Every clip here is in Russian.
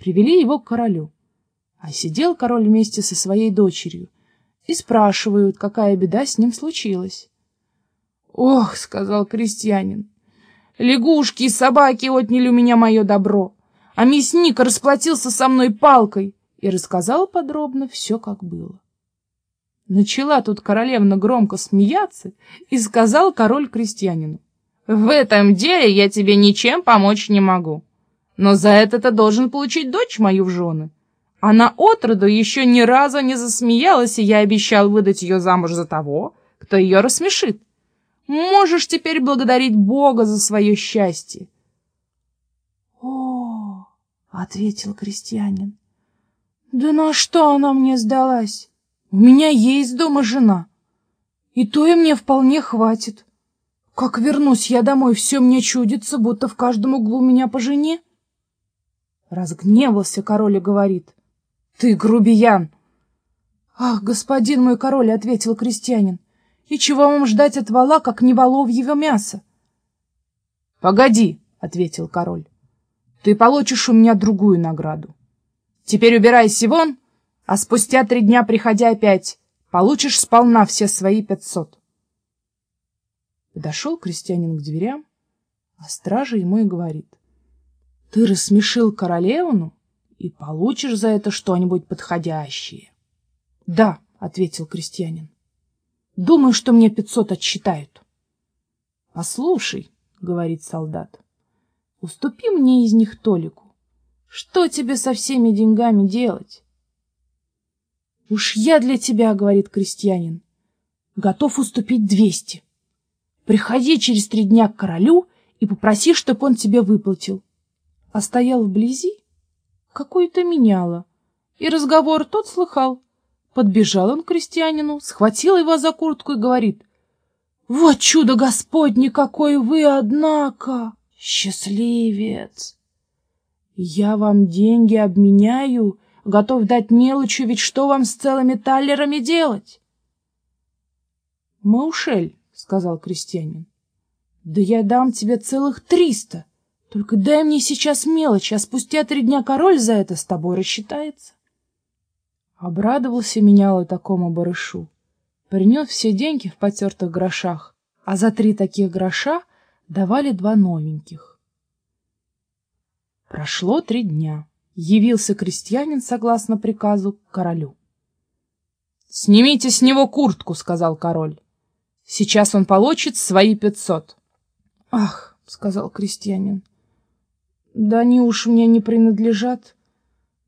Привели его к королю. А сидел король вместе со своей дочерью и спрашивают, какая беда с ним случилась. «Ох», — сказал крестьянин, — «лягушки и собаки отняли у меня мое добро, а мясник расплатился со мной палкой» и рассказал подробно все, как было. Начала тут королевна громко смеяться, и сказал король крестьянину, «В этом деле я тебе ничем помочь не могу, но за это ты должен получить дочь мою в жены». Она отроду еще ни разу не засмеялась, и я обещал выдать ее замуж за того, кто ее рассмешит. Можешь теперь благодарить Бога за свое счастье. — О, — ответил крестьянин, — да на что она мне сдалась? У меня есть дома жена, и то и мне вполне хватит. Как вернусь я домой, все мне чудится, будто в каждом углу меня по жене. Разгневался король и говорит, — Ты грубиян! — Ах, господин мой король, — ответил крестьянин, — и чего вам ждать от вала, как не воловьего мяса? — Погоди, — ответил король, — ты получишь у меня другую награду. Теперь убирайся вон, а спустя три дня, приходя опять, получишь сполна все свои пятьсот. Подошел крестьянин к дверям, а стража ему и говорит. — Ты рассмешил королевну и получишь за это что-нибудь подходящее. — Да, — ответил крестьянин. Думаю, что мне пятьсот отсчитают. — Послушай, — говорит солдат, — уступи мне из них толику. Что тебе со всеми деньгами делать? — Уж я для тебя, — говорит крестьянин, — готов уступить двести. Приходи через три дня к королю и попроси, чтоб он тебе выплатил. А стоял вблизи какой-то меняло, и разговор тот слыхал. Подбежал он к крестьянину, схватил его за куртку и говорит, «Вот чудо Господне, какой вы, однако! Счастливец! Я вам деньги обменяю, готов дать мелочью, ведь что вам с целыми таллерами делать?» «Маушель», — сказал крестьянин, — «да я дам тебе целых триста, только дай мне сейчас мелочь, а спустя три дня король за это с тобой рассчитается». Обрадовался меняло такому барышу. Принес все деньги в потертых грошах, а за три таких гроша давали два новеньких. Прошло три дня. Явился крестьянин, согласно приказу, к королю. — Снимите с него куртку, — сказал король. — Сейчас он получит свои пятьсот. — Ах, — сказал крестьянин, — да они уж мне не принадлежат.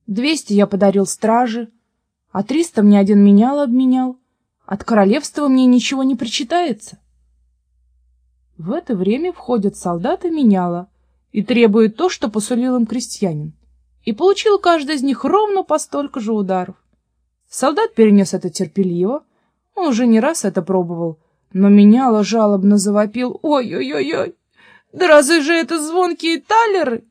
Двести я подарил страже, — а триста мне один менял обменял. От королевства мне ничего не причитается. В это время входят солдаты меняла и требуют то, что посулил им крестьянин. И получил каждый из них ровно по столько же ударов. Солдат перенес это терпеливо, он уже не раз это пробовал, но меняла жалобно завопил «Ой-ой-ой-ой! Да разве же это звонкие талеры?»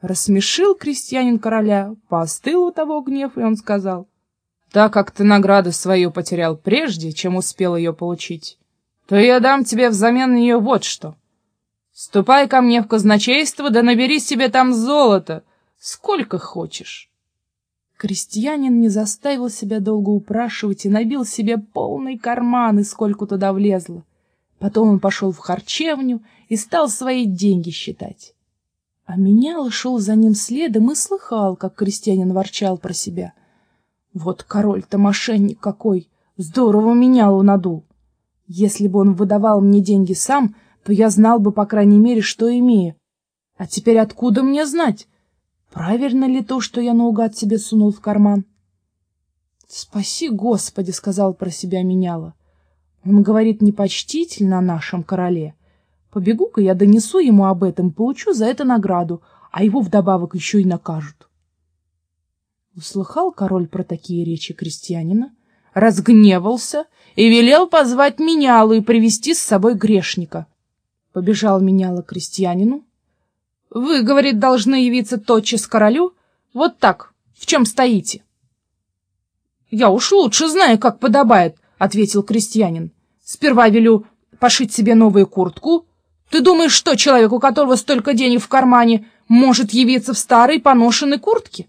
Рассмешил крестьянин короля, поостыл у того гнев, и он сказал — так как ты награду свою потерял прежде, чем успел ее получить, то я дам тебе взамен нее вот что. Ступай ко мне в казначейство, да набери себе там золото, сколько хочешь. Крестьянин не заставил себя долго упрашивать и набил себе полный карман, и сколько туда влезло. Потом он пошел в харчевню и стал свои деньги считать. А менял шел за ним следом и слыхал, как крестьянин ворчал про себя — вот король-то мошенник какой! Здорово меня он надул. Если бы он выдавал мне деньги сам, то я знал бы, по крайней мере, что имею. А теперь откуда мне знать? Правильно ли то, что я наугад себе сунул в карман? — Спаси, Господи! — сказал про себя меняла. Он говорит непочтительно о нашем короле. Побегу-ка я донесу ему об этом, получу за это награду, а его вдобавок еще и накажут. Услыхал король про такие речи крестьянина, разгневался и велел позвать менялу и привести с собой грешника. Побежал меняла крестьянину. — Вы, — говорит, — должны явиться тотчас королю. Вот так, в чем стоите? — Я уж лучше знаю, как подобает, — ответил крестьянин. — Сперва велю пошить себе новую куртку, Ты думаешь, что человек, у которого столько денег в кармане, может явиться в старой поношенной куртке?